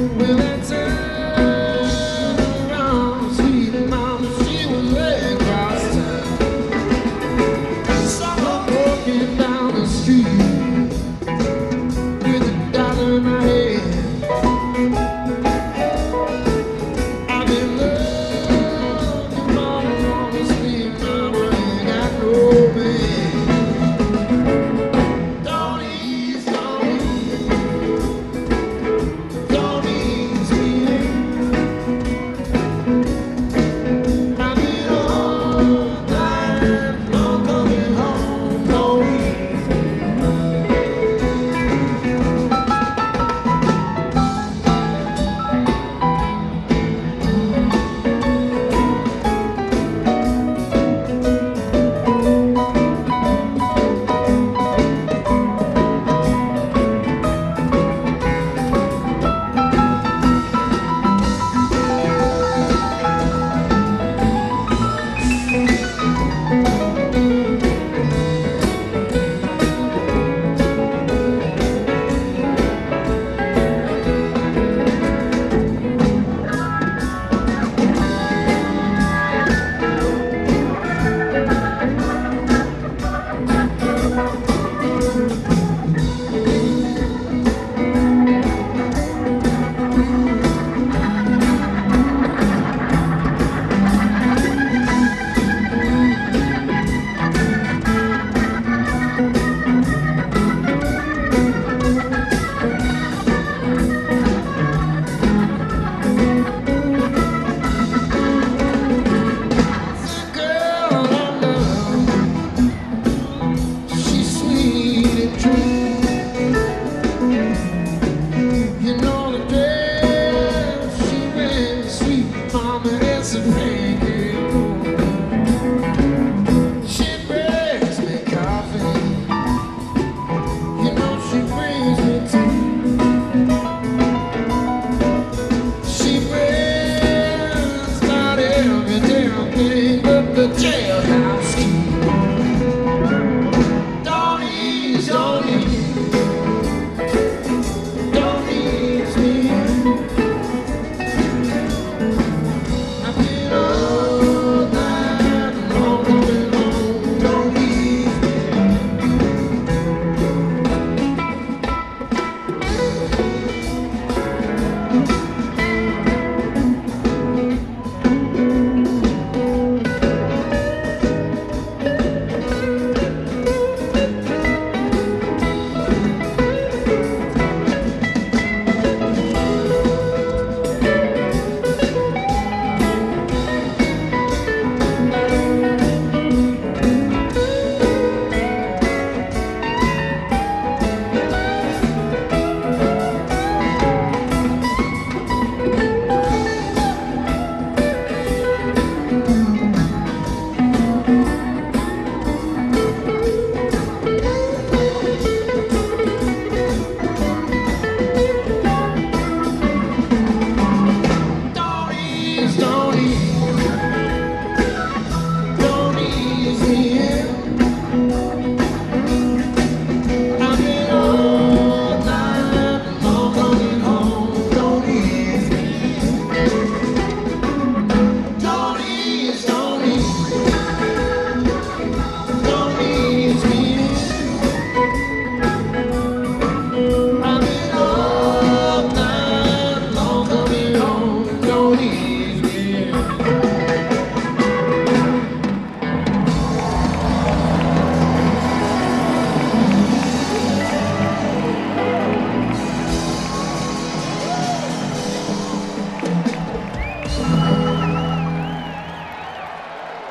will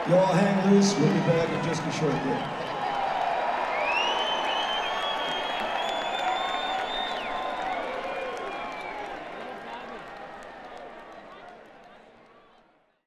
Y'all hang loose. We'll be back in just a short bit.